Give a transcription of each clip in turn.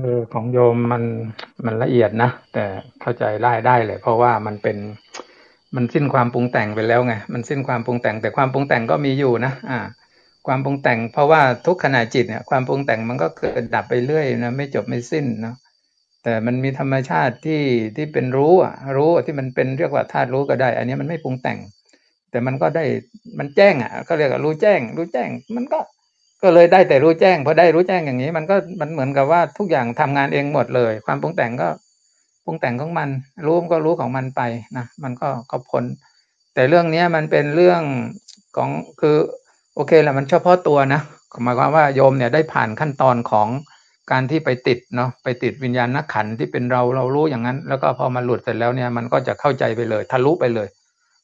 เออของโยมมันมันละเอียดนะแต่เข้าใจได้ได้เลย เพราะว่ามันเป็นมันสิ้นความปรุงแต่งไปแล้วไงมันสิ้นความปรุงแต่งแต่ความปรุงแต่งก็มีอยู่นะอ่า ความปรุงแต่ง เพราะว่าทุกขณะจิตเนี่ยความปรุงแต่งมันก็เกิดดับไปเรื่อยนะไม่จบไม่สิ้นเนาะแต่มันมีธรรมชาติที่ที่เป็นรู้อะรู้ที่มันเป็นเรียกว่าธาตุรู้ก็ได้ อันนี้มันไม่ปรุงแต่ง แต่มันก็ได้มันแจ้งอะก็เรียกว่ารู้แจ้ง รู้แจ้งมันก็ ก็เลยได้แต่รู้แจ้งพอได้รู้แจ้งอย่างนี้ มันก็มันเหมือนกับว่าทุกอย่างทำงานเองหมดเลย ความปรุงแต่งก็ปรุงแต่งของมัน รู้ก็รู้ของมันไปนะมันก็ก็พ้นแต่เรื่องเนี้ยมันเป็นเรื่องของคือโอเคแหละมันเฉพาะตัวนะหมายความว่าโยมเนี่ยได้ผ่านขั้นตอนของการที่ไปติดเนาะไปติดวิญญาณนักขันที่เป็นเราเรารู้อย่างนั้น แล้วก็พอมาหลุดเสร็จแล้วเนี่ยมันก็จะเข้าใจไปเลยทะลุไปเลย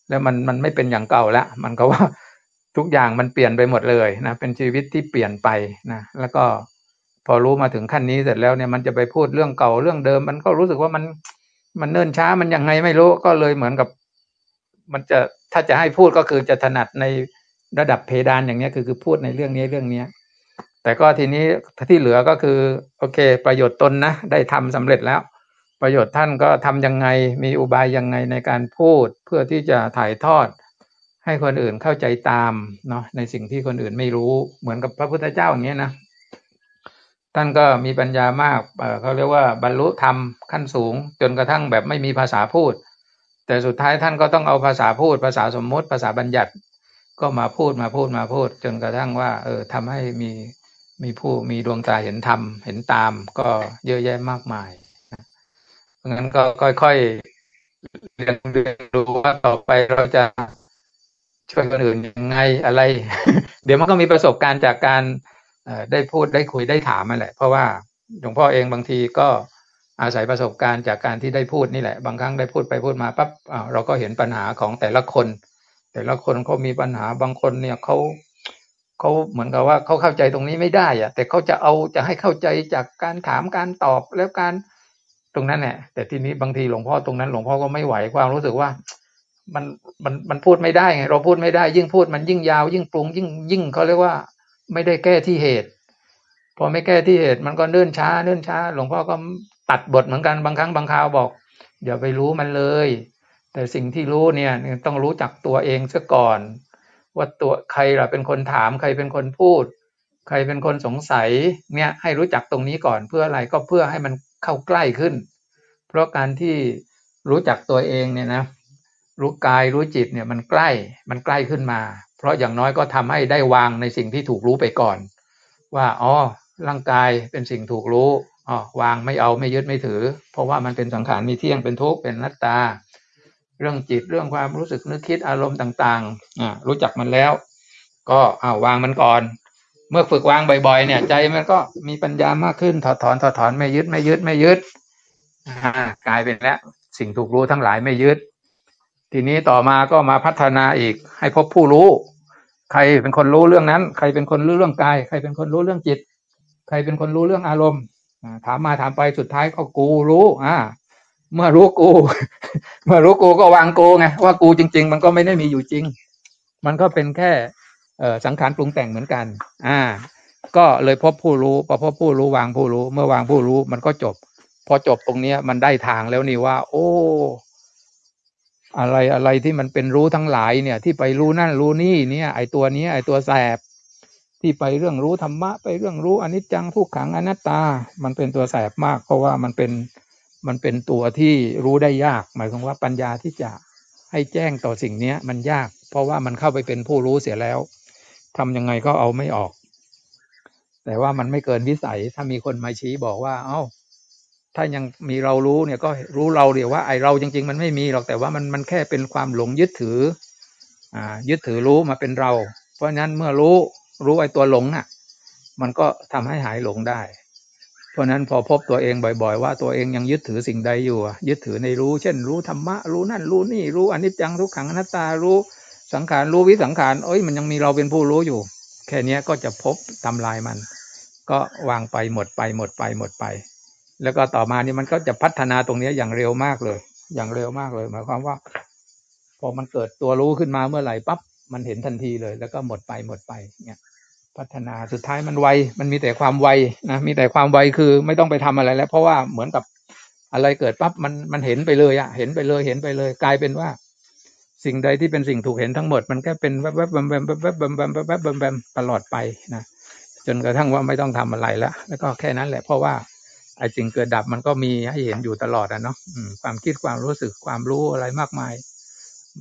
แล้วมันมันไม่เป็นอย่างเก่าแล้วมันก็ว่า ทุกอย่างมันเปลี่ยนไปหมดเลยนะเป็นชีวิตที่เปลี่ยนไปนะแล้วก็พอรู้มาถึงขั้นนี้เสร็จแล้วเนี่ยมันจะไปพูดเรื่องเก่าเรื่องเดิม มันก็รู้สึกว่ามันมันเนิ่นช้ามันยังไงไม่รู้ก็เลยเหมือนกับ มันจะถ้าจะให้พูดก็คือจะถนัดในระดับเพดานอย่างนี้คือคือพูดในเรื่องนี้เรื่องเนี้ยแต่ก็ทีนี้ที่เหลือก็คือ โอเค ประโยชน์ตนนะได้ทำสำเร็จแล้ว ประโยชน์ท่านก็ทํำยังไงมีอุบายยังไงในการพูดเพื่อที่จะถ่ายทอด ให้คนอื่นเข้าใจตามเนาะในสิ่งที่คนอื่นไม่รู้เหมือนกับพระพุทธเจ้าอย่างนี้นะท่านก็มีปัญญามากเขาเรียกว่าบรรลุธรรมขั้นสูง จนกระทั่งแบบไม่มีภาษาพูด แต่สุดท้ายท่านก็ต้องเอาภาษาพูด ภาษาสมมติ ภาษาบัญญัติ ก็มาพูดมาพูดมาพูด จนกระทั่งว่า เออทำให้มีมีผู้มีดวงตาเห็นธรรมเห็นตาม ก็เยอะแยะมากมายเพราะงั้นก็ค่อยๆเรียนเรียนรู้ว่าต่อไปเราจะ ช่วยคนอื่นยังไงอะไร เดี๋ยวมันก็มีประสบการณ์จากการได้พูดได้คุยได้ถามมาแหละ เพราะว่าหลวงพ่อเองบางทีก็อาศัยประสบการณ์จากการที่ได้พูดนี่แหละ บางครั้งได้พูดไปพูดมาปั๊บเราก็เห็นปัญหาของแต่ละคน แต่ละคนเขามีปัญหาบางคนเนี่ยเขาเขาเหมือนกับว่าเขาเข้าใจตรงนี้ไม่ได้อะแต่เขาจะเอาจะให้เข้าใจจากการถามการตอบแล้วการตรงนั้นแหละแต่ทีนี้บางทีหลวงพ่อตรงนั้นหลวงพ่อก็ไม่ไหวความรู้สึกว่า มันมันมันพูดไม่ได้ไงเราพูดไม่ได้ ยิ่งพูดมันยิ่งยาว ยิ่งปรุง ยิ่งยิ่งเขาเรียกว่า ไม่ได้แก้ที่เหตุ พอไม่แก้ที่เหตุ มันก็เนื่นช้าเนื่นช้า หลวงพ่อก็ตัดบทเหมือนกันบางครั้งบางคราวบอกอย่าไปรู้มันเลย แต่สิ่งที่รู้เนี่ยต้องรู้จักตัวเองซะก่อน ว่าตัวใครล่ะเป็นคนถามใครเป็นคนพูด ใครเป็นคนสงสัยเนี่ยให้รู้จักตรงนี้ก่อนเพื่ออะไรก็เพื่อให้มันเข้าใกล้ขึ้น เพราะการที่รู้จักตัวเองเนี่ยนะ รู้กายรู้จิตเนี่ยมันใกล้มันใกล้ขึ้นมา เพราะอย่างน้อยก็ทำให้ได้วางในสิ่งที่ถูกรู้ไปก่อน ว่าอ๋อร่างกายเป็นสิ่งถูกรู้อ๋อวางไม่เอาไม่ยึดไม่ถือ เพราะว่ามันเป็นสังขารมีเที่ยงเป็นทุกข์เป็นนัตตา เรื่องจิตเรื่องความรู้สึกนึกคิดอารมณ์ต่างๆอ่ารู้จักมันแล้ว ก็อ้าววางมันก่อน เมื่อฝึกวางบ่อยๆ เนี่ยใจมันก็มีปัญญามากขึ้นถอดถอนถอดถอนไม่ยึดไม่ยึดไม่ยึดอ่ากลายเป็นแล้วสิ่งถูกรู้ทั้งหลายไม่ยึด ทีนี้ต่อมาก็มาพัฒนาอีก ให้พบผู้รู้ ใครเป็นคนรู้เรื่องนั้น ใครเป็นคนรู้เรื่องกาย ใครเป็นคนรู้เรื่องจิต ใครเป็นคนรู้เรื่องอารมณ์ถามมาถามไปสุดท้ายก็กูรู้ อ่า เมื่อรู้กู เมื่อรู้กูก็วางกูไงว่ากูจริง ๆ มันก็ไม่ได้มีอยู่จริง มันก็เป็นแค่เออสังขารปรุงแต่งเหมือนกัน อ่า ก็เลยพบผู้รู้พอพบผู้รู้วางผู้รู้ เมื่อวางผู้รู้มันก็จบ พอจบตรงเนี้ยมันได้ทางแล้วนี่ว่า โอ้ อะไรอะไรที่มันเป็นรู้ทั้งหลายเนี่ย ที่ไปรู้นั่นรู้นี่เนี่ย ไอตัวนี้ไอตัวแสบ ที่ไปเรื่องรู้ธรรมะ ไปเรื่องรู้อนิจจังทุกขังอนัตตา มันเป็นตัวแสบมาก เพราะว่ามันเป็นมันเป็นตัวที่รู้ได้ยาก หมายความว่าปัญญาที่จะให้แจ้งต่อสิ่งเนี้ยมันยาก เพราะว่ามันเข้าไปเป็นผู้รู้เสียแล้วทำยังไงก็เอาไม่ออก แต่ว่ามันไม่เกินวิสัยถ้ามีคนมาชี้บอกว่า เอา้า ถ้ายังมีเรารู้เนี่ยก็รู้เราเดียวว่าไอเราจริง ๆ มันไม่มีหรอกแต่ว่ามันมันแค่เป็นความหลงยึดถืออ่ายึดถือรู้มาเป็นเรา เพราะฉะนั้นเมื่อรู้รู้ไอตัวหลงอะ มันก็ทำให้หายหลงได้ เพราะนั้นพอพบตัวเองบ่อย ๆ ว่าตัวเองยังยึดถือสิ่งใดอยู่ยึดถือในรู้ เช่น รู้ธรรมะรู้นั่นรู้นี่รู้อนิจจังทุกขังอนัตตารู้สังขารรู้วิสังขารเอ้ยมันยังมีเราเป็นผู้รู้อยู่ แค่นี้ก็จะพบทำลายมัน ก็วางไปหมดไปหมดไปหมดไป แล้วก็ต่อมานี่มันก็จะพัฒนาตรงนี้อย่างเร็วมากเลย อย่างเร็วมากเลย หมายความว่า พอมันเกิดตัวรู้ขึ้นมาเมื่อไหร่ปั๊บมันเห็นทันทีเลย แล้วก็หมดไปหมดไปเนี่ยพัฒนาสุดท้ายมันไวมันมีแต่ความไวนะมีแต่ความไวคือไม่ต้องไปทำอะไรแล้ว เพราะว่าเหมือนกับอะไรเกิดปั๊บมันมันเห็นไปเลยอะเห็นไปเลยเห็นไปเลย กลายเป็นว่า สิ่งใดที่เป็นสิ่งถูกเห็นทั้งหมด มันแค่เป็นแวบแวบแวบแวบแวบแวบแวบแวบแวบแวบตลอดไปนะจนกระทั่งว่าไม่ต้องทำอะไรแล้วแล้วก็แค่นั้นแหละเพราะว่า ไอ้สิ่งเกิดดับมันก็มีให้เห็นอยู่ตลอดอะเนาะความคิดความรู้สึกความรู้อะไรมากมาย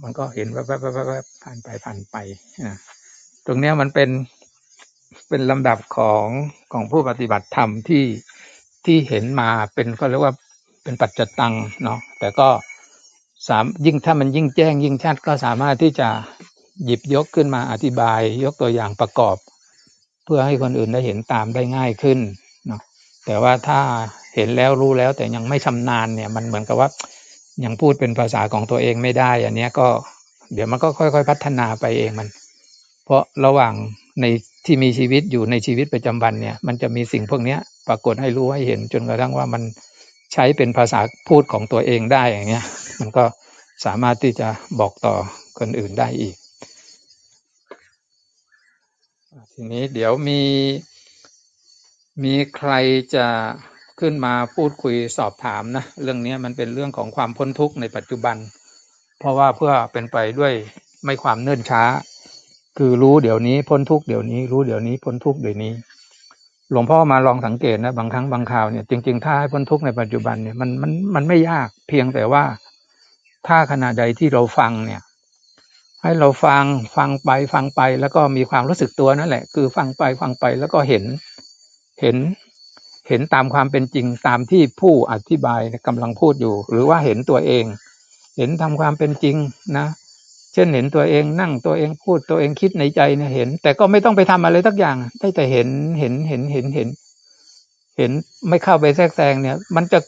มันก็เห็นแวบแวบแวบแวบผ่านไปผ่านไปนะตรงเนี้ยมันเป็นเป็นลำดับของของผู้ปฏิบัติธรรมที่ที่เห็นมาเป็นก็เรียกว่าเป็นปัจจตังเนาะแต่ก็สามยิ่งถ้ามันยิ่งแจ้งยิ่งชัดก็สามารถที่จะหยิบยกขึ้นมาอธิบาย ยกตัวอย่างประกอบ เพื่อให้คนอื่นได้เห็นตามได้ง่ายขึ้น แต่ว่าถ้าเห็นแล้วรู้แล้วแต่ยังไม่ชำนาญเนี่ย มันเหมือนกับว่ายังพูดเป็นภาษาของตัวเองไม่ได้ อันนี้ก็เดี๋ยวมันก็ค่อย ๆ พัฒนาไปเองมัน เพราะระหว่างในที่มีชีวิตอยู่ในชีวิตประจำวันเนี่ย มันจะมีสิ่งพวกนี้ปรากฏให้รู้ให้เห็นจนกระทั่งว่ามันใช้เป็นภาษาพูดของตัวเองได้อย่างเงี้ย มันก็สามารถที่จะบอกต่อคนอื่นได้อีก ทีนี้เดี๋ยวมี มีใครจะขึ้นมาพูดคุยสอบถามนะ เรื่องนี้มันเป็นเรื่องของความพ้นทุกข์ในปัจจุบัน เพราะว่าเพื่อเป็นไปด้วยไม่ความเนิ่นช้า คือรู้เดี๋ยวนี้พ้นทุกข์เดี๋ยวนี้ รู้เดี๋ยวนี้พ้นทุกข์เดี๋ยวนี้ หลวงพ่อมาลองสังเกตนะบางครั้งบางคราวเนี่ยจริง ๆ ถ้าให้พ้นทุกข์ในปัจจุบันเนี่ยมันมันมันไม่ยากเพียงแต่ว่า ถ้าขณะใดที่เราฟังเนี่ย ให้เราฟังฟังไปฟังไปแล้วก็มีความรู้สึกตัวนั่นแหละ คือฟังไปฟังไปแล้วก็เห็น เห็นเห็นตามความเป็นจริงตามที่ผู้อธิบายกำลังพูดอยู่ หรือว่าเห็นตัวเอง เห็นทำความเป็นจริงนะ เช่นเห็นตัวเองนั่งตัวเองพูดตัวเองคิดในใจเนี่ยเห็น แต่ก็ไม่ต้องไปทำอะไรทักอย่างได้แต่เห็นเห็นเห็นเห็นเห็น เห็นไม่เข้าไปแทรกแซงเนี่ย มันจะ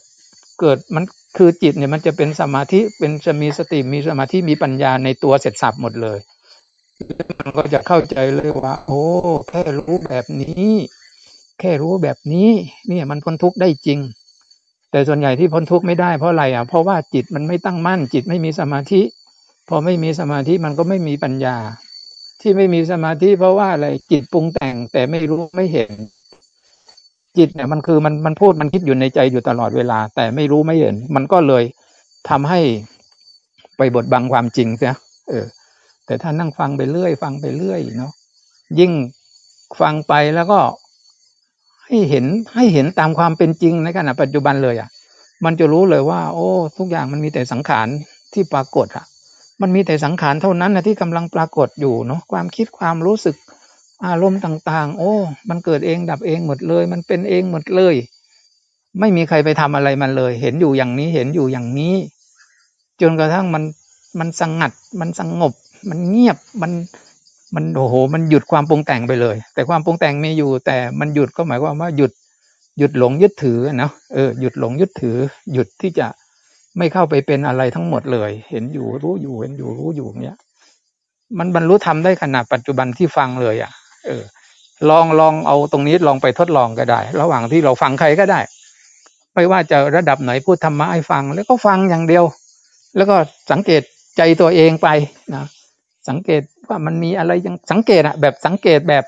เกิดมันคือจิตเนี่ยมันจะเป็นสมาธิเป็นจะมีสติมีสมาธิมีปัญญาในตัวเสร็จสับหมดเลยมันก็จะเข้าใจเลยว่า โอ้แค่รู้แบบนี้ แค่รู้แบบนี้เนี่ยมันพ้นทุกข์ได้จริง แต่ส่วนใหญ่ที่พ้นทุกข์ไม่ได้เพราะอะไรอะเพราะว่าจิตมันไม่ตั้งมั่น จิตไม่มีสมาธิ พอไม่มีสมาธิมันก็ไม่มีปัญญา ที่ไม่มีสมาธิเพราะว่าอะไรจิตปรุงแต่งแต่ไม่รู้ไม่เห็น จิตเนี่ยมันคือมันมันพูดมันคิดอยู่ในใจอยู่ตลอดเวลา แต่ไม่รู้ไม่เห็น มันก็เลยทำให้ไปบดบังความจริงเสียเออ แต่ถ้านั่งฟังไปเรื่อย ฟังไปเรื่อยเนาะยิ่งฟังไปแล้วก็ ให้เห็นให้เห็นตามความเป็นจริงในขณะปัจจุบันเลยอะ มันจะรู้เลยว่า โอ้ ทุกอย่างมันมีแต่สังขารที่ปรากฏอะ มันมีแต่สังขารเท่านั้นนะที่กำลังปรากฏอยู่เนาะความคิดความรู้สึกอารมณ์ต่าง ๆ โอ้ มันเกิดเองดับเองหมดเลย มันเป็นเองหมดเลย ไม่มีใครไปทำอะไรมันเลย เห็นอยู่อย่างนี้เห็นอยู่อย่างนี้ จนกระทั่งมันมันสงัด มันสงบ มันเงียบมัน มันโอ้โห มันหยุดความปรุงแต่งไปเลย แต่ความปรุงแต่งมีอยู่ แต่มันหยุดก็หมายความว่าหยุดหยุดหลงยึดถือเนาะเออหยุดหลงยึดถือ หยุดที่จะไม่เข้าไปเป็นอะไรทั้งหมดเลย เห็นอยู่รู้อยู่เห็นอยู่รู้อยู่เนี้ยมันบรรลุธรรมได้ขนาดปัจจุบันที่ฟังเลยอะ เออ ลองลองเอาตรงนี้ลองไปทดลองก็ได้ ระหว่างที่เราฟังใครก็ได้ ไม่ว่าจะระดับไหนพูดธรรมะให้ฟัง แล้วก็ฟังอย่างเดียว แล้วก็สังเกตใจตัวเองไปนะสังเกต ว่ามันมีอะไรยังสังเกตอะแบบสังเกตแบบ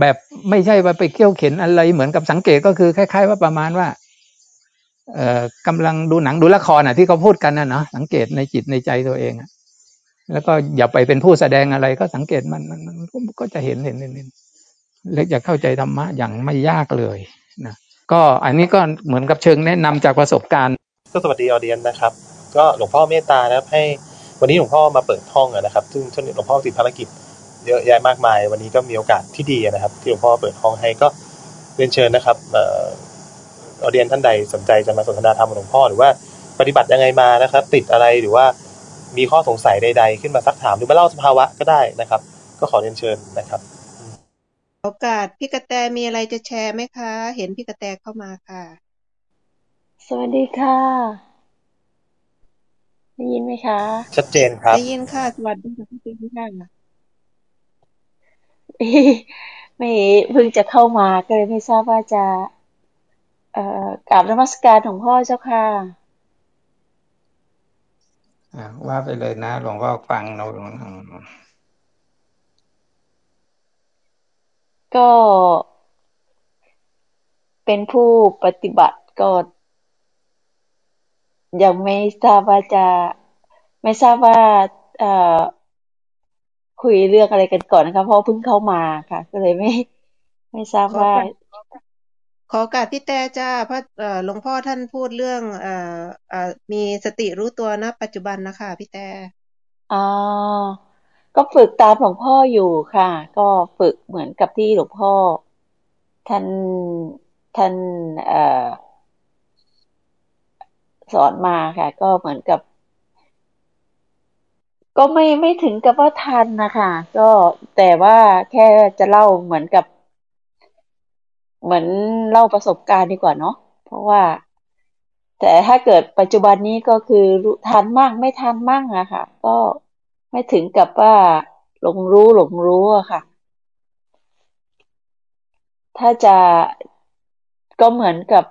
แบบไม่ใช่ว่าไปเขี่ยวเข็นอะไรเหมือนกับสังเกตก็คือคล้าย ๆ ว่าประมาณว่า เอ่อกำลังดูหนังดูละครอะ ที่เขาพูดกันนะเนาะสังเกตในจิตในใจตัวเองอะแล้วก็อย่าไปเป็นผู้แสดงอะไรก็สังเกตมันมันมันก็จะเห็นเห็นเห็นเล็กจะเข้าใจธรรมะอย่างไม่ยากเลยนะก็อันนี้ก็เหมือนกับเชิงแนะนำจากประสบการณ์ ก็สวัสดีออเดียนนะครับ ก็หลวงพ่อเมตตานะครับให้ วันนี้หลวงพ่อมาเปิดห้องนะครับ ซึ่งช่วงนี้หลวงพ่อติดภารกิจเยอะแยะมากมาย วันนี้ก็มีโอกาสที่ดีนะครับ ที่หลวงพ่อเปิดห้องให้ก็เรียนเชิญนะครับเอ่อเดียนท่านใดสนใจจะมาสนทนาธรรมกับหลวงพ่อหรือว่าปฏิบัติยังไงมานะครับ ติดอะไรหรือว่ามีข้อสงสัยใด ๆ ขึ้นมาซักถามหรือมาเล่าสภาวะก็ได้นะครับ ก็ขอเรียนเชิญนะครับโอกาสพี่กระแตมีอะไรจะแชร์ไหมคะ เห็นพี่กระแตเข้ามาค่ะ สวัสดีค่ะ ได้ยินไหมคะ ชัดเจนครับ ได้ยินค่ะ สวัสดีค่ะพี่ติ๊กค่ะไม่เพิ่งจะเข้ามาก็เลยไม่ทราบว่าจะ เอ่อกราบนมัสการของพ่อเจ้าค่ะว่าไปเลยนะหลวงพ่อฟังเราก็เป็นผู้ปฏิบัติก็ ยังไม่ทราบว่าจะ ไม่ทราบว่าเอ่อคุยเรื่องอะไรกันก่อนนะคะเพราะเพิ่งเข้ามาค่ะ ก็เลยไม่ ไม่ทราบว่าขอการพี่แต่จ้าพระหลวงพ่อท่านพูดเรื่องเอ่อเอ่อมีสติรู้ตัวณปัจจุบันนะคะพี่แต่อ๋อก็ฝึกตามหลวงพ่ออยู่ค่ะ ก็ฝึกเหมือนกับที่หลวงพ่อ ท่านท่านเอ่อ สอนมาค่ะ ก็เหมือนกับ ก็ไม่ไม่ถึงกับว่าทันนะคะ ก็แต่ว่าแค่จะเล่าเหมือนกับ เหมือนเล่าประสบการณ์ดีกว่าเนาะเพราะว่า แต่ถ้าเกิดปัจจุบันนี้ก็คือทันมั่งไม่ทันมั่งอะค่ะ ก็ไม่ถึงกับว่าหลงรู้หลงรู้อะค่ะ ถ้าจะก็เหมือนกับ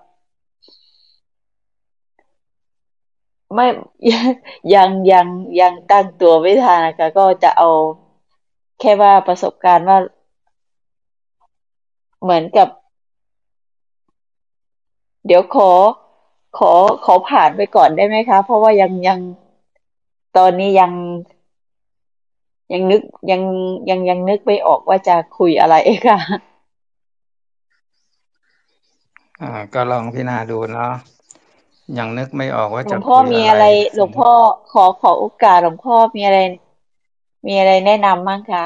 ไม่ยังยังยังตั้งตัวไม่ทันนะคะก็จะเอาแค่ว่าประสบการณ์ว่า เหมือนกับ เดี๋ยวขอขอขอผ่านไปก่อนได้ไหมคะ เพราะว่ายังยังตอนนี้ยัง ยังนึกยังยังยังนึกไม่ออกว่าจะคุยอะไรค่ะ อ่า ก็ลองพิจารณาดูเนาะ ยังนึกไม่ออกว่าจะหลวงพ่อมีอะไร หลวงพ่อขอขอโอกาสหลวงพ่อมีอะไร มีอะไรแนะนำบ้างคะ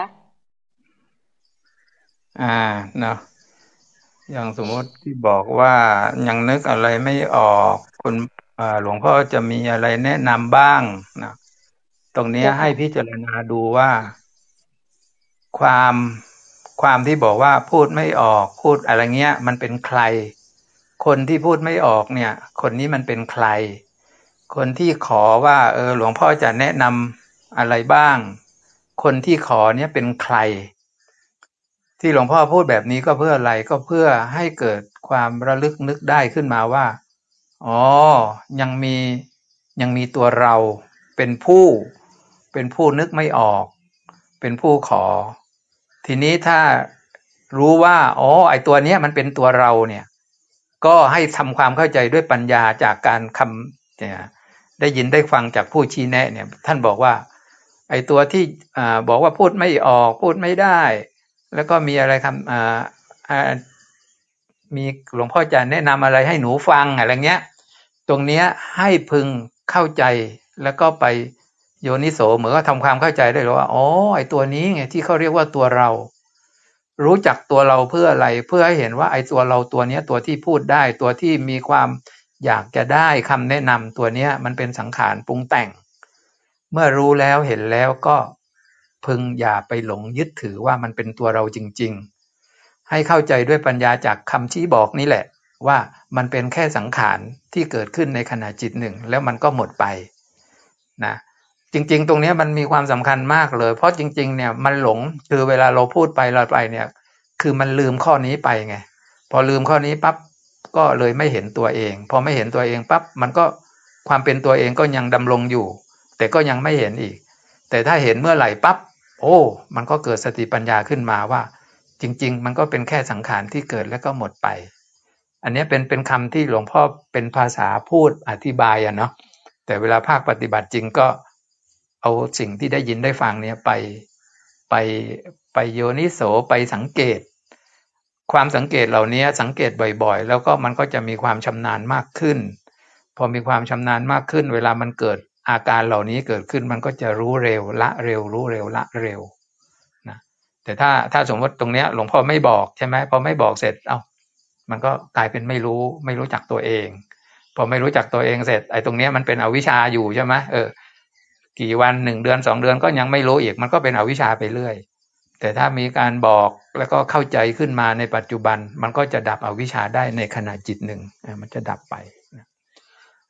อ่าเนาะอย่างสมมติที่บอกว่ายังนึกอะไรไม่ออกคุณหลวงพ่อจะมีอะไรแนะนำบ้างนะตรงนี้ให้พิจารณาดูว่า ความความที่บอกว่าพูดไม่ออกพูดอะไรเงี้ย มันเป็นใคร คนที่พูดไม่ออกเนี่ย คนนี้มันเป็นใคร คนที่ขอว่า เออ หลวงพ่อจะแนะนำอะไรบ้าง คนที่ขอเนี่ยเป็นใคร ที่หลวงพ่อพูดแบบนี้ก็เพื่ออะไรก็เพื่อให้เกิดความระลึกนึกได้ขึ้นมาว่า อ๋อ ยังมียังมีตัวเราเป็นผู้ เป็นผู้นึกไม่ออก เป็นผู้ขอ ทีนี้ถ้ารู้ว่า อ๋อ ไอตัวเนี้ยมันเป็นตัวเราเนี่ย ก็ให้ทำความเข้าใจด้วยปัญญาจากการคำเนี่ยได้ยินได้ฟังจากผู้ชี้แนะเนี่ยท่านบอกว่าไอตัวที่อบอกว่าพูดไม่ออกพูดไม่ได้ แล้วก็มีอะไรคำมีหลวงพ่อจะแนะนำอะไรให้หนูฟังอะไรเงี้ย ตรงเนี้ยให้พึงเข้าใจแล้วก็ไปโยนิโสเหมือนก็ทำความเข้าใจได้เลยว่าอ๋อไอตัวนี้ไงที่เขาเรียกว่าตัวเรา รู้จักตัวเราเพื่ออะไร เพื่อให้เห็นว่าไอ้ตัวเราตัวเนี้ยตัวที่พูดได้ตัวที่มีความอยากจะได้คำแนะนำตัวเนี้ยมันเป็นสังขารปรุงแต่ง เมื่อรู้แล้วเห็นแล้วก็พึงอย่าไปหลงยึดถือว่ามันเป็นตัวเราจริง ๆ ให้เข้าใจด้วยปัญญาจากคำชี้บอกนี่แหละ ว่ามันเป็นแค่สังขารที่เกิดขึ้นในขณะจิตหนึ่ง แล้วมันก็หมดไปนะ จริง ๆ ตรงนี้มันมีความสำคัญมากเลย เพราะจริง ๆ เนี่ยมันหลงคือเวลาเราพูดไปเราไปเนี่ย คือมันลืมข้อนี้ไปไง พอลืมข้อนี้ปั๊บก็เลยไม่เห็นตัวเอง พอไม่เห็นตัวเองปั๊บมันก็ความเป็นตัวเองก็ยังดำรงอยู่ แต่ก็ยังไม่เห็นอีก แต่ถ้าเห็นเมื่อไหร่ปั๊บโอ้ มันก็เกิดสติปัญญาขึ้นมาว่า จริง ๆ มันก็เป็นแค่สังขารที่เกิดแล้วก็หมดไป อันนี้เป็นเป็นคำที่หลวงพ่อเป็นภาษาพูดอธิบายอะเนาะแต่เวลาภาคปฏิบัติจริงก็ เอาสิ่งที่ได้ยินได้ฟังเนี่ยไปไปไปโยนิโสไปสังเกต ความสังเกตเหล่านี้สังเกตบ่อยๆ แล้วก็มันก็จะมีความชำนาญมากขึ้น พอมีความชำนาญมากขึ้น เวลามันเกิดอาการเหล่านี้เกิดขึ้นมันก็จะรู้เร็วละเร็วรู้เร็วละเร็วนะแต่ถ้าถ้าสมมติตรงเนี้ยหลวงพ่อไม่บอกใช่ไหมพอไม่บอกเสร็จเอา้ามันก็กลายเป็นไม่รู้ไม่รู้จักตัวเอง พอไม่รู้จักตัวเองเสร็จไอ้ตรงเนี้ยมันเป็นอวิชชาอยู่ใช่ไหมเออ กี่วันหนึ่งเดือนสองเดือนก็ยังไม่รู้อีกมันก็เป็นอวิชชาไปเรื่อย แต่ถ้ามีการบอกแล้วก็เข้าใจขึ้นมาในปัจจุบัน มันก็จะดับอวิชชาได้ในขณะจิตหนึ่งมันจะดับไป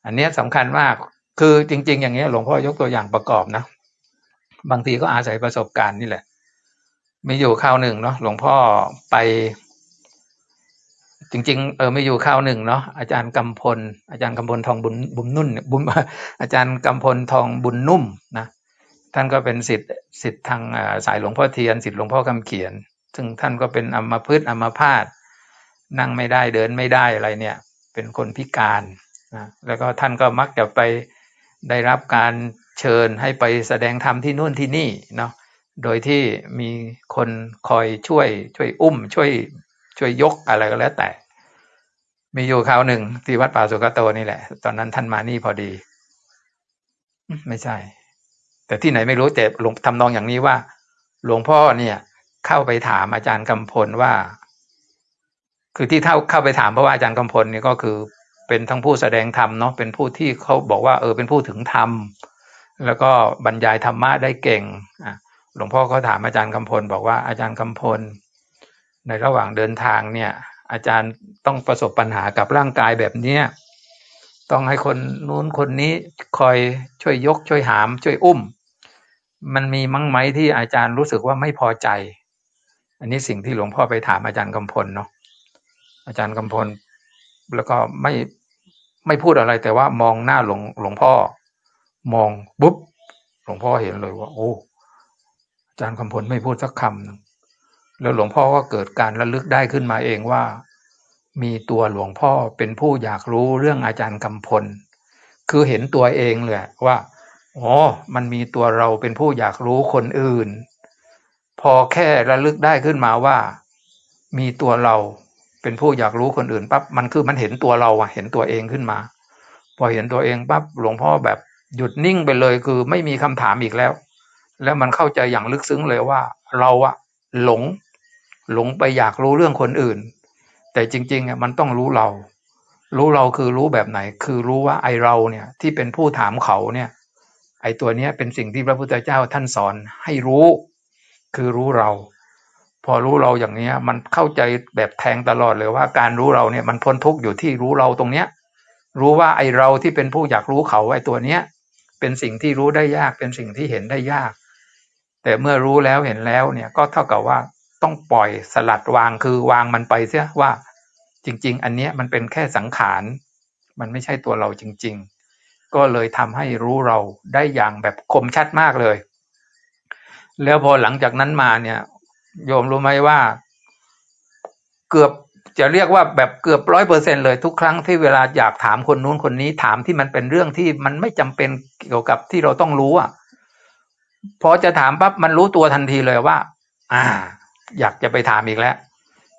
อันนี้สำคัญมากคือจริง ๆ อย่างเงี้หลวงพ่อยกตัวอย่างประกอบนะบางทีก็อาศัยประสบการณ์นี่แหละมีอยู่คราวหนึ่งเนาะหลวงพ่อไป จริงๆ เออไม่อยู่คราวหนึ่งเนาะอาจารย์กำพล อาจารย์กำพลทองบุญบุญนุ่นบุญอาจารย์กำพลทองบุญนุ่มนะท่านก็เป็นสิทธิ์สิทธิ์ทางสายหลวงพ่อเทียนสิทธิ์หลวงพ่อคำเขียน ซึ่งท่านก็เป็นอัมพฤกษ์อัมพาตนั่งไม่ได้เดินไม่ได้อะไรเนี่ย เป็นคนพิการนะแล้วก็ท่านก็มักจะไปได้รับการเชิญให้ไปแสดงธรรมที่นู่นที่นี่เนาะโดยที่มีคนคอยช่วยช่วยอุ้มช่วยช่วยยกอะไรก็แล้วแต่ มีอยู่คราวหนึ่งที่วัดป่าสุกโตนี่แหละ ตอนนั้นท่านมานี่พอดี ไม่ใช่ แต่ที่ไหนไม่รู้แต่หลวงทำนองอย่างนี้ว่า หลวงพ่อเนี่ย เข้าไปถามอาจารย์กำพลว่า คือที่เข้าเข้าไปถามเพราะว่าอาจารย์กำพลนี่ก็คือเป็นทั้งผู้แสดงธรรมเนาะเป็นผู้ที่เขาบอกว่า เออเป็นผู้ถึงธรรม แล้วก็บรรยายธรรมะได้เก่งอะหลวงพ่อเขาถามอาจารย์กำพล บอกว่าอาจารย์กำพล ในระหว่างเดินทางเนี่ย อาจารย์ต้องประสบปัญหากับร่างกายแบบเนี้ยต้องให้คนนู้นคนนี้คอยช่วยยก ช่วยหาม ช่วยอุ้ม มันมีมั้งไหมที่อาจารย์รู้สึกว่าไม่พอใจ อันนี้สิ่งที่หลวงพ่อไปถามอาจารย์กำพลเนาะอาจารย์กำพล แล้วก็ไม่ไม่พูดอะไรแต่ว่ามองหน้าหลวงหลวงพ่อ มองปุ๊บหลวงพ่อเห็นเลยว่า โอ้อาจารย์คำพลไม่พูดสักคำนึง แล้วหลวงพ่อก็เกิดการระลึกได้ขึ้นมาเองว่า มีตัวหลวงพ่อเป็นผู้อยากรู้เรื่องอาจารย์กำพล คือเห็นตัวเองเลยว่าอ๋อมันมีตัวเราเป็นผู้อยากรู้คนอื่น พอแค่ระลึกได้ขึ้นมาว่า มีตัวเราเป็นผู้อยากรู้คนอื่นปั๊บมันคือมันเห็นตัวเราอะเห็นตัวเองขึ้นมา พอเห็นตัวเองปั๊บหลวงพ่อแบบหยุดนิ่งไปเลยคือไม่มีคำถามอีกแล้ว แล้วมันเข้าใจอย่างลึกซึ้งเลยว่า เราอะหลง หลงไปอยากรู้เรื่องคนอื่น แต่จริงๆอะมันต้องรู้เรา รู้เราคือรู้แบบไหน คือรู้ว่าไอเราเนี่ยที่เป็นผู้ถามเขาเนี่ย ไอตัวเนี้ยเป็นสิ่งที่พระพุทธเจ้าท่านสอนให้รู้ คือรู้เรา พอรู้เราอย่างเนี้ย มันเข้าใจแบบแทงตลอดเลยว่าการรู้เราเนี่ยมันพ้นทุกข์อยู่ที่รู้เราตรงเนี้ย รู้ว่าไอเราที่เป็นผู้อยากรู้เขาไอตัวเนี้ย เป็นสิ่งที่รู้ได้ยากเป็นสิ่งที่เห็นได้ยาก แต่เมื่อรู้แล้วเห็นแล้วเนี่ยก็เท่ากับว่า ต้องปล่อยสลัดวางคือวางมันไปเสียว่า จริง ๆ อันเนี้ยมันเป็นแค่สังขาร มันไม่ใช่ตัวเราจริง ๆ ก็เลยทำให้รู้เราได้อย่างแบบคมชัดมากเลย แล้วพอหลังจากนั้นมาเนี่ย โยมรู้ไหมว่า เกือบจะเรียกว่าแบบเกือบร้อยเปอร์เซ็นเลยทุกครั้งที่เวลาอยากถามคนนู้นคนนี้ถามที่มันเป็นเรื่องที่มันไม่จำเป็นเกี่ยวกับที่เราต้องรู้อะพอจะถามปั๊บมันรู้ตัวทันทีเลยว่า อ่า อยากจะไปถามอีกแล้ว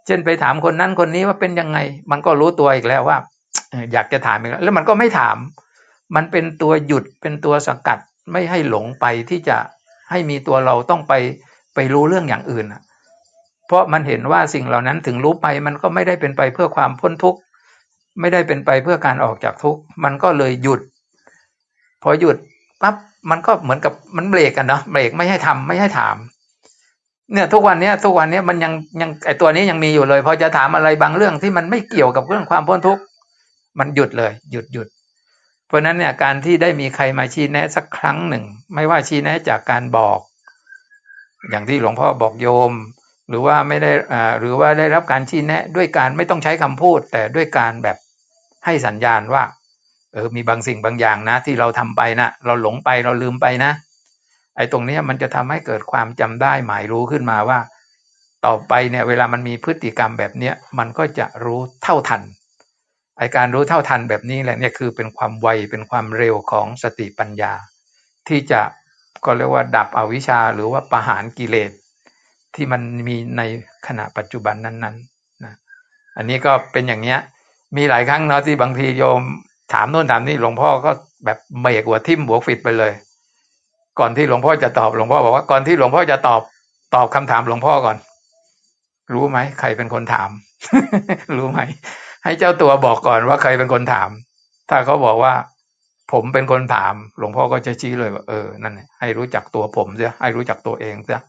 เช่นไปถามคนนั้นคนนี้ว่าเป็นยังไง มันก็รู้ตัวอีกแล้วว่าอยากจะถามอีกแล้ว แล้วมันก็ไม่ถาม มันเป็นตัวหยุดเป็นตัวสกัดไม่ให้หลงไปที่จะให้มีตัวเราต้องไปไปรู้เรื่องอย่างอื่นเพราะมันเห็นว่าสิ่งเหล่านั้นถึงรู้ไปมันก็ไม่ได้เป็นไปเพื่อความพ้นทุกข์ไม่ได้เป็นไปเพื่อการออกจากทุกข์มันก็เลยหยุด พอหยุดปั๊บมันก็เหมือนกับมันเบรกกันเนาะเบรกไม่ให้ทำไม่ให้ถาม เนี่ยทุกวันเนี้ยทุกวันเนี้ยมันยังยังไอตัวนี้ยังมีอยู่เลยพอจะถามอะไรบางเรื่องที่มันไม่เกี่ยวกับเรื่องความพ้นทุกข์มันหยุดเลย หยุดหยุด เพราะนั้นเนี่ยการที่ได้มีใครมาชี้แนะสักครั้งหนึ่ง ไม่ว่าชี้แนะจากการบอก อย่างที่หลวงพ่อบอกโยม หรือว่าไม่ได้อ่าหรือว่าได้รับการชี้แนะ ด้วยการไม่ต้องใช้คำพูด แต่ด้วยการแบบให้สัญญาณว่า เออมีบางสิ่งบางอย่างนะ ที่เราทำไปนะเราหลงไปเราลืมไปนะ ไอ้ตรงนี้มันจะทำให้เกิดความจำได้หมายรู้ขึ้นมาว่า ต่อไปเนี่ยเวลามันมีพฤติกรรมแบบเนี้ยมันก็จะรู้เท่าทันไอการรู้เท่าทันแบบนี้แหละเนี่ยคือเป็นความไวเป็นความเร็วของสติปัญญา ที่จะก็เรียกว่าดับอวิชชาหรือว่าประหารกิเลส ที่มันมีในขณะปัจจุบันนั้นๆนะอันนี้ก็เป็นอย่างเนี้ย มีหลายครั้งเนาะที่บางทีโยมถามโน่นถามนี่หลวงพ่อก็แบบเบรกหัวทิ่มหัวฟิดไปเลย ก่อนที่หลวงพ่อจะตอบหลวงพ่อบอกว่าก่อนที่หลวงพ่อจะตอบตอบคำถามหลวงพ่อก่อน รู้ไหมใครเป็นคนถาม รู้ไหมให้เจ้าตัวบอกก่อนว่าใครเป็นคนถาม ถ้าเขาบอกว่า ผมเป็นคนถาม หลวงพ่อก็จะชี้เลยว่าเออนั่นให้รู้จักตัวผมเสียให้รู้จักตัวเองเสีย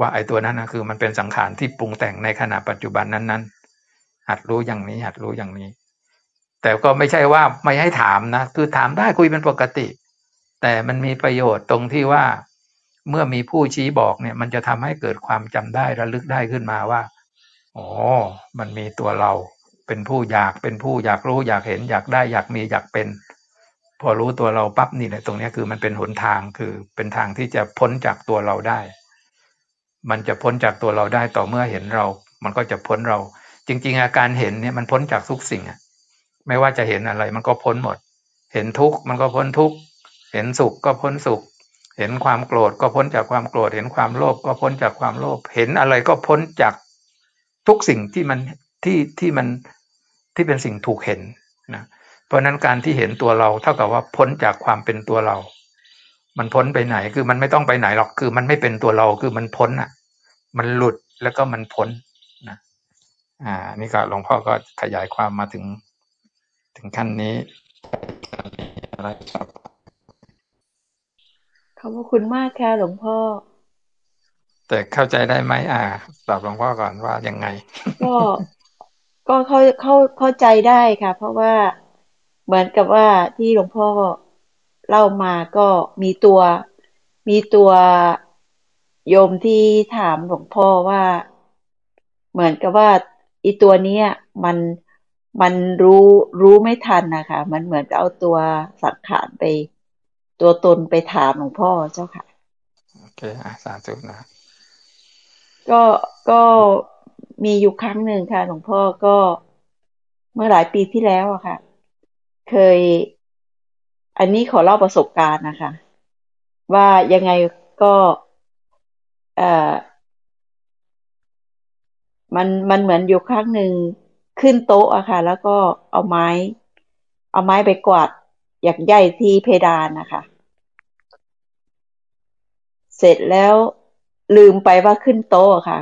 ว่าไอ้ตัวนั้นนะคือ มันเป็นสังขารที่ปรุงแต่งในขณะปัจจุบันนั้นๆหัดรู้อย่างนี้หัดรู้อย่างนี้ แต่ก็ไม่ใช่ว่าไม่ให้ถามนะคือถามได้คุยเป็นปกติ แต่มันมีประโยชน์ตรงที่ว่าเมื่อมีผู้ชี้บอกเนี่ย มันจะทำให้เกิดความจำได้ระลึกได้ขึ้นมาว่าอ๋อมันมีตัวเรา เป็นผู้อยากเป็นผู้อยากรู้อยากเห็นอยากได้อยากมีอยากเป็น พอรู้ตัวเราปั๊บนี่แหละตรงนี้คือมันเป็นหนทางคือเป็นทางที่จะพ้นจากตัวเราได้ มันจะพ้นจากตัวเราได้ต่อเมื่อเห็นเรา มันก็จะพ้นเรา จริง ๆ อาการเห็นเนี่ยมันพ้นจากทุกสิ่งอะไม่ว่าจะเห็นอะไร มันก็พ้นหมด เห็นทุกข์มันก็พ้นทุกข์ เห็นสุขก็พ้นสุข เห็นความโกรธก็พ้นจากความโกรธ เห็นความโลภก็พ้นจากความโลภ เห็นอะไรก็พ้นจากทุกสิ่งที่มันที่ที่มันที่เป็นสิ่งถูกเห็นนะ เพราะนั้นการที่เห็นตัวเราเท่ากับว่าพ้นจากความเป็นตัวเรา มันพ้นไปไหน คือมันไม่ต้องไปไหนหรอก คือมันไม่เป็นตัวเรา คือมันพ้นอะ มันหลุดแล้วก็มันพ้นนะ อ่า นี่ก็หลวงพ่อก็ขยายความมาถึง ถึงขั้นนี้อะไรครับ อบพระคุณมากค่ะหลวงพ่อ แต่เข้าใจได้ไหมอ่าตอบหลวงพ่อก่อนว่ายังไง ก็ก็เข้าเข้าเข้าใจได้ค่ะ เพราะว่าเหมือนกับว่าที่หลวงพ่อเล่ามาก็มีตัว มีตัวโยมที่ถามหลวงพ่อว่า เหมือนกับว่าอีตัวเนี้ยมันมันรู้รู้ไม่ทันนะคะมันเหมือนเอาตัวสังขารไป ตัวตนไปถามหลวงพ่อเจ้าค่ะ โอเคอะสาธุนะ ก็ก็มีอยู่ครั้งหนึ่งค่ะ หลวงพ่อก็เมื่อหลายปีที่แล้วอะค่ะ เคย อันนี้ขอเล่าประสบการณ์นะคะ ว่ายังไงก็เอ่อมันมันเหมือนอยู่ครั้งหนึ่งขึ้นโต๊ะอะค่ะ แล้วก็เอาไม้ เอาไม้ไปกวาด อยากใหญ่ที่เพดานนะคะ เสร็จแล้วลืมไปว่าขึ้นโต๊ะอะค่ะ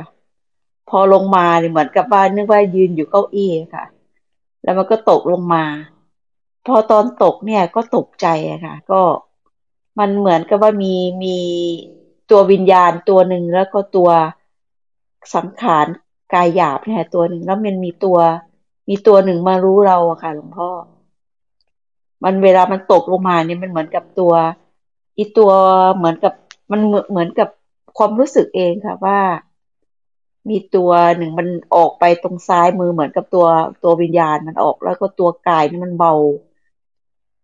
พอลงมาเนี่ยเหมือนกับว่านึกว่ายืนอยู่เก้าอี้ค่ะ แล้วมันก็ตกลงมา พอตอนตกเนี่ยก็ตกใจอะค่ะ ก็มันเหมือนกับว่ามีมีตัววิญญาณตัวหนึ่งแล้วก็ตัวสังขารกายหยาบเนี่ยตัวหนึ่งแล้วมันมีตัวมีตัวหนึ่งมารู้เราอะค่ะหลวงพ่อ มันเวลามันตกลงมาเนี่ยมันเหมือนกับตัวอีตัวเหมือนกับมันเหมือนเหมือนกับความรู้สึกเองค่ะว่า มีตัวหนึ่งมันออกไปตรงซ้ายมือเหมือนกับตัวตัววิญญาณมันออกแล้วก็ตัวกายนี่มันเบา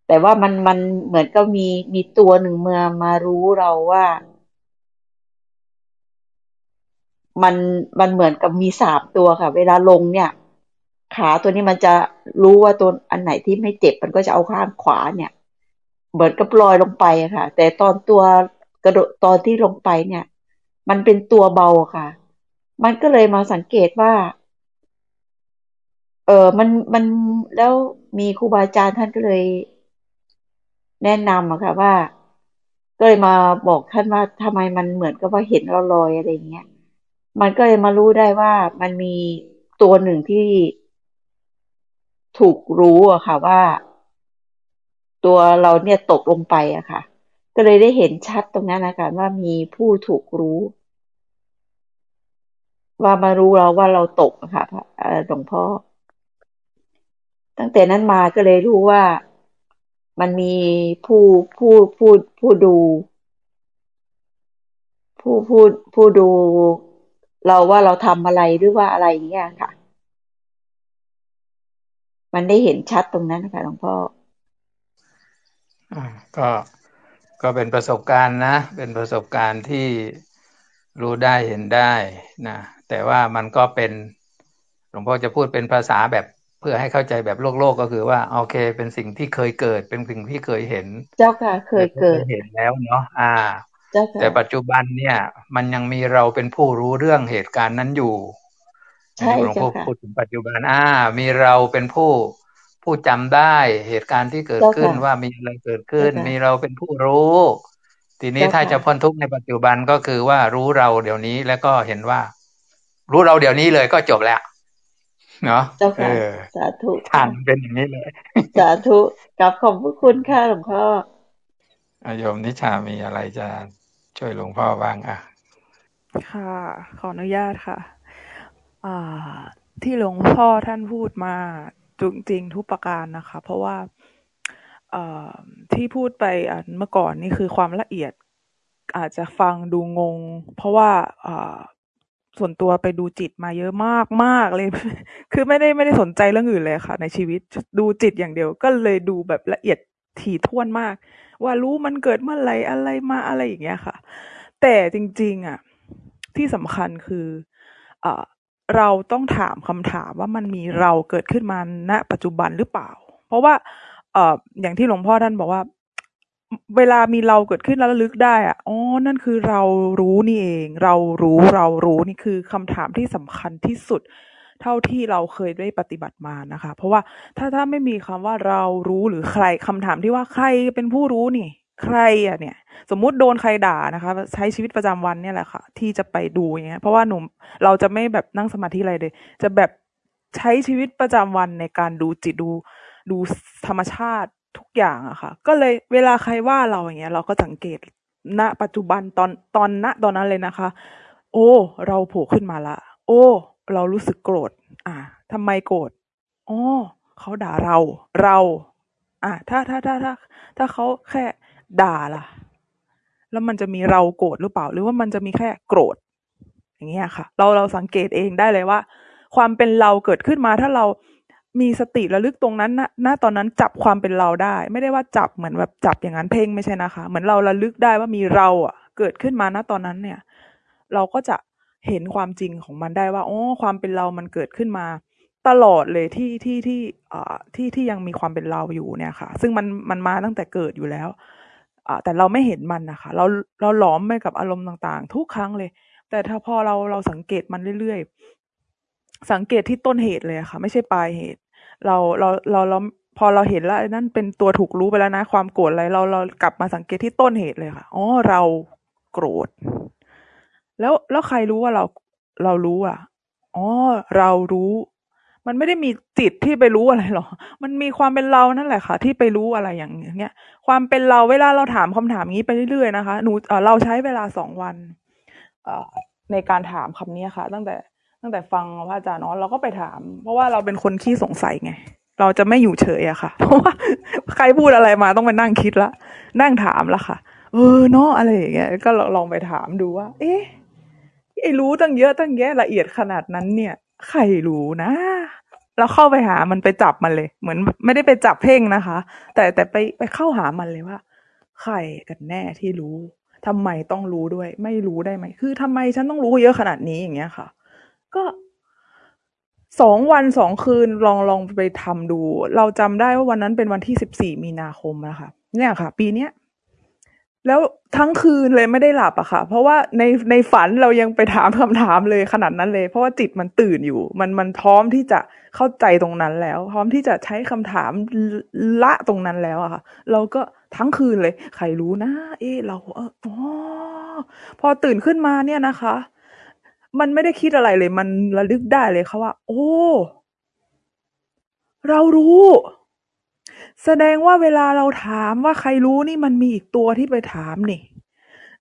แต่ว่ามันมันเหมือนก็มีมีตัวหนึ่งเมื่อมารู้เราว่า มันมันเหมือนกับมีสามตัวค่ะ เวลาลงเนี่ย ขาตัวนี้มันจะรู้ว่าตัวอันไหนที่ไม่เจ็บมันก็จะเอาข้างขวาเนี่ย เหมือนกับลอยลงไปอะค่ะ แต่ตอนตัวกระโดดตอนที่ลงไปเนี่ย มันเป็นตัวเบาค่ะ มันก็เลยมาสังเกตว่า เออมันมันแล้วมีครูบาอาจารย์ท่านก็เลย แนะนำอะค่ะว่า ก็เลยมาบอกท่านว่าทำไมมันเหมือนกับว่าเห็นเราลอยอะไรเงี้ยมันก็เลยมารู้ได้ว่ามันมีตัวหนึ่งที่ ถูกรู้อะค่ะว่า ตัวเราเนี่ยตกลงไปอะค่ะ ก็เลยได้เห็นชัดตรงนั้นนะคะว่ามีผู้ถูกรู้ ว่ามารู้เราว่าเราตกอะค่ะหลวงพ่อ ตั้งแต่นั้นมาก็เลยรู้ว่ามันมีผู้ผู้ผู้ผู้ดู ผู้ผู้ผู้ดู เราว่าเราทำอะไรหรือว่าอะไรอย่างเงี้ยค่ะ มันได้เห็นชัดตรงนั้นนะคะหลวงพ่ออ่าก็ก็เป็นประสบการณ์นะ เป็นประสบการณ์ที่รู้ได้เห็นได้นะแต่ว่ามันก็เป็นหลวงพ่อจะพูดเป็นภาษาแบบเพื่อให้เข้าใจแบบโลกโลกก็คือว่าโอเค เป็นสิ่งที่เคยเกิด เป็นสิ่งที่เคยเห็น เจ้าค่ะเคยเกิดเห็นแล้วเนาะอ่าเจ้าค่ะแต่ปัจจุบันเนี่ย มันยังมีเราเป็นผู้รู้เรื่องเหตุการณ์นั้นอยู่ ใช่หลวงพ่อเจ้าค่ะพูดถึงปัจจุบันอ่า มีเราเป็นผู้ผู้จำได้เหตุการณ์ที่เกิดเจ้าค่ะขึ้นว่ามีอะไรเกิดขึ้นเจ้าค่ะมีเราเป็นผู้รู้ ทีนี้เจ้าค่ะถ้าจะพ้นทุกข์ในปัจจุบันก็คือว่ารู้เราเดี๋ยวนี้แล้วก็เห็นว่า รู้เราเดี๋ยวนี้เลยก็จบแล้วเนาะเจ้าเอค่ะอสาธุทานเป็นอย่างนี้เลย สาธุกับขอบพระคุณค่ะหลวงพ่ออาโยมนิชามีอะไรจะช่วยหลวงพ่อบ้างอะ ค่ะ ขออนุญาตค่ะอ่า ที่หลวงพ่อท่านพูดมาจริงๆทุกประการนะคะ เพราะว่าที่พูดไปเมื่อก่อนนี่คือความละเอียดอาจจะฟังดูงง เพราะว่าส่วนตัวไปดูจิตมาเยอะมากมากเลย คือไม่ได้ไม่ได้สนใจเรื่องอื่นเลยค่ะ ในชีวิตดูจิตอย่างเดียว ก็เลยดูแบบละเอียดถี่ถ้วนมาก ว่ารู้มันเกิดเมื่อไรอะไรมาอะไรอย่างเงี้ยค่ะ แต่จริง ๆ อะ ที่สำคัญคืออ่อ เราต้องถามคำถามว่ามันมีเราเกิดขึ้นมาณ ปัจจุบันหรือเปล่า เพราะว่า เอ่ออย่างที่หลวงพ่อท่านบอกว่า เวลามีเราเกิดขึ้นแล้วระลึกได้อะอ๋อนั่นคือเรารู้นี่เอง เรารู้เรารู้นี่คือคำถามที่สำคัญที่สุด เท่าที่เราเคยได้ปฏิบัติมานะคะ เพราะว่าถ้าถ้าไม่มีคำว่าเรารู้หรือใครคำถามที่ว่าใครเป็นผู้รู้นี่ ใครอะเนี่ย สมมุติโดนใครด่านะคะ ใช้ชีวิตประจำวันเนี่ยแหละค่ะ ที่จะไปดูอย่างเงี้ยเพราะว่าหนูเราจะไม่แบบนั่งสมาธิอะไรเลย จะแบบใช้ชีวิตประจำวันในการดูจิตดูดูธรรมชาติทุกอย่างอะค่ะ ก็เลยเวลาใครว่าเราอย่างเงี้ย เราก็สังเกตณปัจจุบันตอนตอนณตอนนั้นเลยนะคะ โอ้ เราโผล่ขึ้นมาละ โอ้ เรารู้สึกโกรธ อ่าทำไมโกรธอ๋อเขาด่าเราเรา อ่าถ้าถ้าถ้าถ้าถ้าเขาแค่ ด่าล่ะ แล้วมันจะมีเราโกรธหรือเปล่า หรือว่ามันจะมีแค่โกรธ อย่างเงี้ยค่ะ เราเราสังเกตเองได้เลยว่า ความเป็นเราเกิดขึ้นมาถ้าเรามีสติระลึกตรงนั้นนะณตอนนั้นจับความเป็นเราได้ ไม่ได้ว่าจับเหมือนแบบจับอย่างนั้นเพ่งไม่ใช่นะคะ เหมือนเราระลึกได้ว่ามีเราอะ เกิดขึ้นมาณตอนนั้นเนี่ย เราก็จะเห็นความจริงของมันได้ว่าอ๋อความเป็นเรามันเกิดขึ้นมาตลอดเลยที่ที่ที่อ่อที่ที่ยังมีความเป็นเราอยู่เนี่ยค่ะ ซึ่งมันมันมาตั้งแต่เกิดอยู่แล้ว แต่เราไม่เห็นมันนะคะ เราเราหลอมไปกับอารมณ์ต่างๆ ทุกครั้งเลย แต่ถ้าพอเราเราสังเกตมันเรื่อยๆ สังเกตที่ต้นเหตุเลยะค่ะ ไม่ใช่ปลายเหตุ เราเราเราเราพอเราเห็นแล้วนั่นเป็นตัวถูกรู้ไปแล้วนะ ความโกรธอะไรเราเรากลับมาสังเกตที่ต้นเหตุเลยค่ะอ๋อเราโกรธ แล้วแล้วใครรู้ว่าเราเรารู้อะอ๋อเรารู้ มันไม่ได้มีจิตที่ไปรู้อะไรหรอก มันมีความเป็นเรานั่นแหละค่ะ ที่ไปรู้อะไรอย่างเงี้ย ความเป็นเราเวลาเราถามคำถามนี้ไปเรื่อยๆนะคะ หนูเอ่อเราใช้เวลาสองวันเอ่อในการถามคำนี้ค่ะ ตั้งแต่ตั้งแต่ฟังพระอาจารย์เนาะเราก็ไปถาม เพราะว่าเราเป็นคนขี้สงสัยไง เราจะไม่อยู่เฉยอะค่ะ เพราะว่าใครพูดอะไรมาต้องไปนั่งคิดละ นั่งถามละค่ะ เออเนาะอะไรอย่างเงี้ย ก็ลองไปถามดูว่า เอ๊ะไอ้รู้ตั้งเยอะตั้งแยะละเอียดขนาดนั้นเนี่ย ใครรู้นะเราเข้าไปหามันไปจับมันเลย เหมือนไม่ได้ไปจับเพ่งนะคะ แต่แต่ไปไปเข้าหามันเลยว่า ใครกันแน่ที่รู้ทำไมต้องรู้ด้วย ไม่รู้ได้ไหมคือทำไมฉันต้องรู้เยอะขนาดนี้อย่างเงี้ยค่ะ ก็สองวันสองคืนลองลองไปทำดู เราจำได้ว่าวันนั้นเป็นวันที่สิบสี่มีนาคมนะคะเนี่ยค่ะ ปีเนี้ย แล้วทั้งคืนเลยไม่ได้หลับอะค่ะ เพราะว่าในในฝันเรายังไปถามคำถามเลยขนาดนั้นเลย เพราะว่าจิตมันตื่นอยู่ มันมันพร้อมที่จะเข้าใจตรงนั้นแล้ว พร้อมที่จะใช้คำถามละตรงนั้นแล้วอะค่ะ เราก็ทั้งคืนเลย ใครรู้นะ เอ๊ะเราเออพอตื่นขึ้นมาเนี่ยนะคะ มันไม่ได้คิดอะไรเลย มันระลึกได้เลยค่ะว่า โอ้ เรารู้ แสดงว่าเวลาเราถามว่าใครรู้นี่มันมีอีกตัวที่ไปถามนี่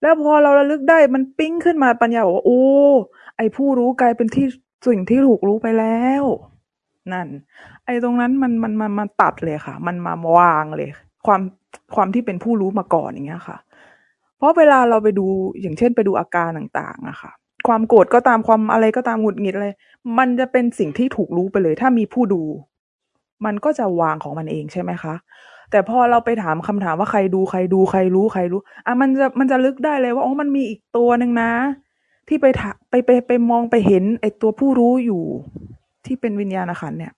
แล้วพอเราระลึกได้มันปิ้งขึ้นมาปัญญาบอกว่าโอ้ไอผู้รู้กลายเป็นที่สิ่งที่ถูกรู้ไปแล้ว นั่น ไอตรงนั้นมันมันมันมันตัดเลยค่ะ มันมาวางเลย ความความที่เป็นผู้รู้มาก่อนอย่างเงี้ยค่ะ เพราะเวลาเราไปดูอย่างเช่นไปดูอาการต่างๆอะค่ะความโกรธก็ตามความอะไรก็ตามหงุดหงิดอะไร มันจะเป็นสิ่งที่ถูกรู้ไปเลย ถ้ามีผู้ดู มันก็จะวางของมันเองใช่ไหมคะ แต่พอเราไปถามคำถามว่าใครดูใครดูใครรู้ใครรู้อะมันจะมันจะลึกได้เลยว่าอ๋อมันมีอีกตัวหนึ่งนะ ที่ไปถาไปไปไปมองไปเห็นไอตัวผู้รู้อยู่ที่เป็นวิญญาณขันเนี่ย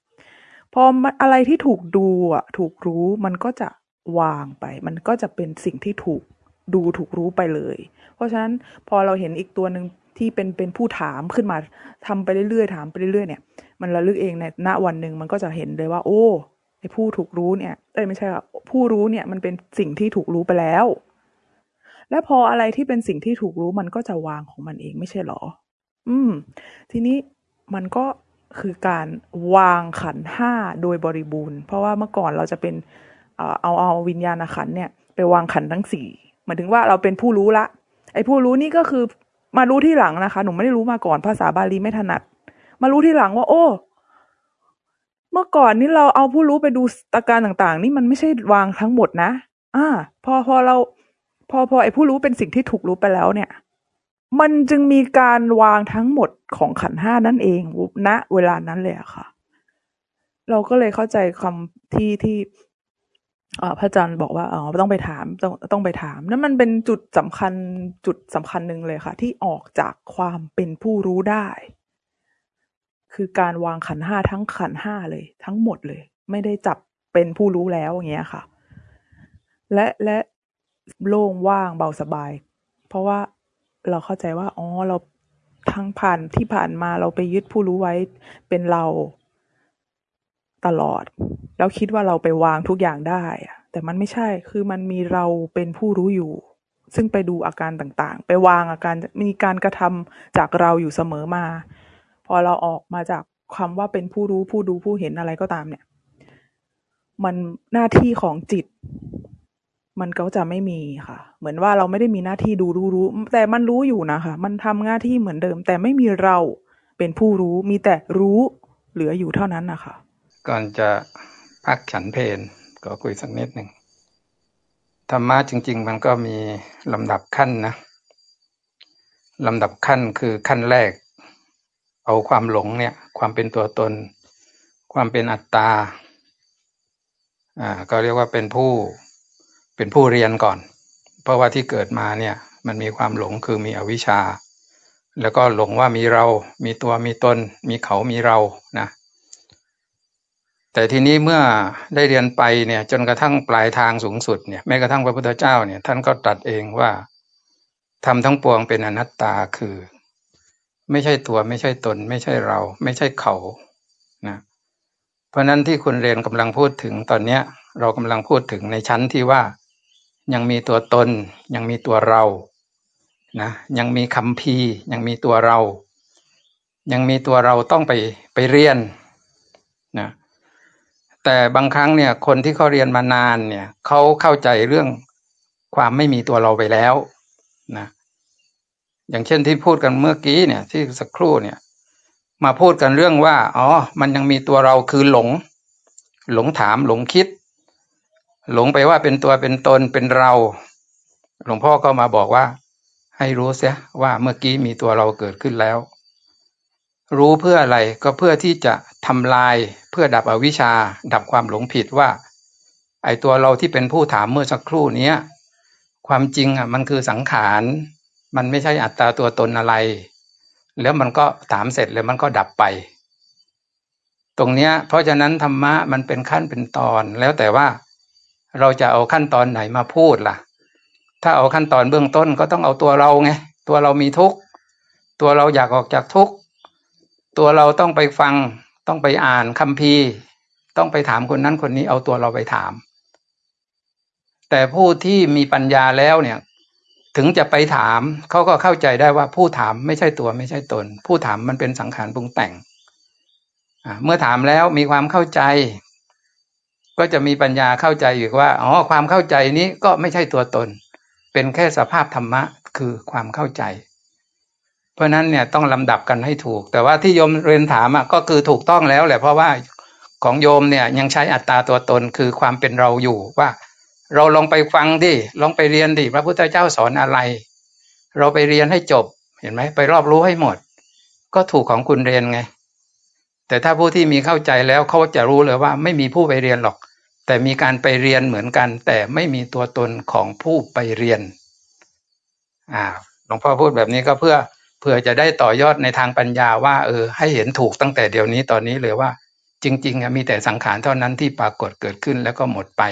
พอมันอะไรที่ถูกดูอะ ถูกรู้มันก็จะวางไป มันก็จะเป็นสิ่งที่ถูก ดูถูกรู้ไปเลย เพราะฉะนั้นพอเราเห็นอีกตัวหนึ่งที่เป็นเป็นผู้ถามขึ้นมาทำไปเรื่อยๆถามไปเรื่อยๆเนี่ย มันระลึกเองในณวันหนึ่งมันก็จะเห็นเลยว่า โอ้ไอ้ผู้ถูกรู้เนี่ยเอ้ยไม่ใช่ค่ะผู้รู้เนี่ยมันเป็นสิ่งที่ถูกรู้ไปแล้ว และพออะไรที่เป็นสิ่งที่ถูกรู้มันก็จะวางของมันเองไม่ใช่หรอ อืม ทีนี้มันก็คือการวางขันห้าโดยบริบูรณ์ เพราะว่าเมื่อก่อนเราจะเป็นเอ่อเอาเอาวิญญาณขันเนี่ย ไปวางขันทั้งสี่ หมายถึงว่าเราเป็นผู้รู้ละ ไอ้ผู้รู้นี่ก็คือมารู้ที่หลังนะคะ หนูไม่ได้รู้มาก่อนภาษาบาลีไม่ถนัด มารู้ที่หลังว่า โอ้ เมื่อก่อนนี่เราเอาผู้รู้ไปดูอาการต่างๆ นี่มันไม่ใช่วางทั้งหมดนะ อ่า พอพอเรา พอพอไอ้ผู้รู้เป็นสิ่งที่ถูกรู้ไปแล้วเนี่ย มันจึงมีการวางทั้งหมดของขันห้านั่นเองณเวลานั้นเลยอะค่ะ เราก็เลยเข้าใจคำที่ที่ พระอาจารย์บอกว่าอ๋อต้องไปถามต้องต้องไปถามนั่นมันเป็นจุดสำคัญจุดสำคัญหนึ่งเลยค่ะ ที่ออกจากความเป็นผู้รู้ได้ คือการวางขันห้าทั้งขันห้าเลย ทั้งหมดเลย ไม่ได้จับเป็นผู้รู้แล้วอย่างเงี้ยค่ะ และและโล่งว่างเบาสบาย เพราะว่าเราเข้าใจว่าอ๋อเราทั้งผ่านที่ผ่านมาเราไปยึดผู้รู้ไว้เป็นเรา ตลอด แล้วคิดว่าเราไปวางทุกอย่างได้ แต่มันไม่ใช่ คือมันมีเราเป็นผู้รู้อยู่ ซึ่งไปดูอาการต่างๆ ไปวางอาการ มีการกระทำจากเราอยู่เสมอมา พอเราออกมาจากคำว่าเป็นผู้รู้ผู้ดูผู้เห็นอะไรก็ตามเนี่ย มันหน้าที่ของจิต มันก็จะไม่มีค่ะ เหมือนว่าเราไม่ได้มีหน้าที่ดูรู้รู้ แต่มันรู้อยู่นะคะ มันทำหน้าที่เหมือนเดิม แต่ไม่มีเราเป็นผู้รู้ มีแต่รู้เหลืออยู่เท่านั้นนะคะ ก่อนจะพักฉันเพนก็คุยสักนิดหนึ่งธรรมะจริง ๆ มันก็มีลำดับขั้นนะลำดับขั้นคือขั้นแรก เอาความหลงเนี่ย ความเป็นตัวตน ความเป็นอัตตาอ่าก็เรียกว่าเป็นผู้เป็นผู้เรียนก่อน เพราะว่าที่เกิดมาเนี่ย มันมีความหลงคือมีอวิชชา แล้วก็หลงว่ามีเรา มีตัวมีตน มีเขามีเรานะ แต่ทีนี้เมื่อได้เรียนไปเนี่ยจนกระทั่งปลายทางสูงสุดเนี่ยแม้กระทั่งพระพุทธเจ้าเนี่ย ท่านก็ตรัสเองว่าทำทั้งปวงเป็นอนัตตาคือ ไม่ใช่ตัวไม่ใช่ตน ไม่ใช่เรา ไม่ใช่เขานะเพราะนั้นที่คุณเรียนกำลังพูดถึงตอนเนี้ย เรากำลังพูดถึงในชั้นที่ว่า ยังมีตัวตน ยังมีตัวเรานะยังมีคำพียังมีตัวเรา ยังมีตัวเราต้องไปไปเรียนนะ แต่บางครั้งเนี่ยคนที่เขาเรียนมานานเนี่ยเขาเข้าใจเรื่องความไม่มีตัวเราไปแล้วนะอย่างเช่นที่พูดกันเมื่อกี้เนี่ย ที่สักครู่เนี่ย มาพูดกันเรื่องว่าอ๋อมันยังมีตัวเราคือหลง หลงถามหลงคิด หลงไปว่าเป็นตัวเป็นตนเป็นเรา หลวงพ่อก็มาบอกว่า ให้รู้เสียว่าเมื่อกี้มีตัวเราเกิดขึ้นแล้ว รู้เพื่ออะไรก็เพื่อที่จะทำลายเพื่อดับอวิชชา ดับความหลงผิดว่า ไอตัวเราที่เป็นผู้ถามเมื่อสักครู่นี้ความจริงอะมันคือสังขาร มันไม่ใช่อัตตาตัวตนอะไร แล้วมันก็ถามเสร็จแล้วมันก็ดับไป ตรงเนี้ย เพราะฉะนั้นธรรมะมันเป็นขั้นเป็นตอนแล้วแต่ว่าเราจะเอาขั้นตอนไหนมาพูดล่ะ ถ้าเอาขั้นตอนเบื้องต้นก็ต้องเอาตัวเราไง ตัวเรามีทุกข์ ตัวเราอยากออกจากทุกข์ ตัวเราต้องไปฟังต้องไปอ่านคัมภีร์ต้องไปถามคนนั้นคนนี้เอาตัวเราไปถาม แต่ผู้ที่มีปัญญาแล้วเนี่ย ถึงจะไปถามเขาก็เข้าใจได้ว่าผู้ถามไม่ใช่ตัวไม่ใช่ตน ผู้ถามมันเป็นสังขารปรุงแต่งเมื่อถามแล้วมีความเข้าใจ ก็จะมีปัญญาเข้าใจอีกว่าอ๋อความเข้าใจนี้ก็ไม่ใช่ตัวตน เป็นแค่สภาพธรรมะคือความเข้าใจ ราะนั้นเนี่ยต้องลำดับกันให้ถูก แต่ว่าที่โยมเรียนถามอะก็คือถูกต้องแล้วแหละเพราะว่าของโยมเนี่ยยังใช้อัตตาตัวตนคือความเป็นเราอยู่ว่า เราลองไปฟังดิลองไปเรียนดิพระพุทธเจ้าสอนอะไร เราไปเรียนให้จบเห็นไหมไปรอบรู้ให้หมด ก็ถูกของคุณเรียนไง แต่ถ้าผู้ที่มีเข้าใจแล้วเขาจะรู้เลยว่าไม่มีผู้ไปเรียนหรอก แต่มีการไปเรียนเหมือนกัน แต่ไม่มีตัวตนของผู้ไปเรียนอ่าหลวงพ่อพูดแบบนี้ก็เพื่อ เพื่อจะได้ต่อยอดในทางปัญญาว่า เออ ให้เห็นถูกตั้งแต่เดี๋ยวนี้ตอนนี้เลยว่า จริงๆมีแต่สังขารเท่านั้นที่ปรากฏเกิดขึ้นแล้วก็หมดไป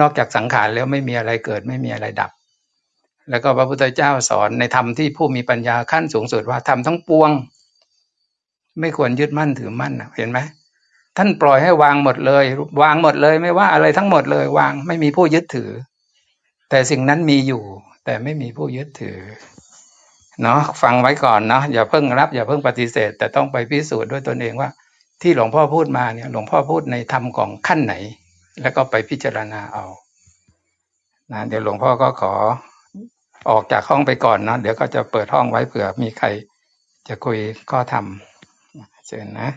นอกจากสังขารแล้วไม่มีอะไรเกิดไม่มีอะไรดับ แล้วก็พระพุทธเจ้าสอนในธรรมที่ผู้มีปัญญาขั้นสูงสุดว่าทำทั้งปวง ไม่ควรยึดมั่นถือมั่นเห็นไหมท่านปล่อยให้วางหมดเลย วางหมดเลยไม่ว่าอะไรทั้งหมดเลยวางไม่มีผู้ยึดถือ แต่สิ่งนั้นมีอยู่ แต่ไม่มีผู้ยึดถือ เนาะฟังไว้ก่อนเนาะอย่าเพิ่งรับ อย่าเพิ่งปฏิเสธ แต่ต้องไปพิสูจน์ด้วยตนเองว่า ที่หลวงพ่อพูดมาเนี่ย หลวงพ่อพูดในธรรมของขั้นไหน แล้วก็ไปพิจารณาเอานะเดี๋ยวหลวงพ่อก็ขอออกจากห้องไปก่อนเนาะเดี๋ยวก็จะเปิดห้องไว้เผื่อมีใครจะคุยข้อธรรมเชิญนะ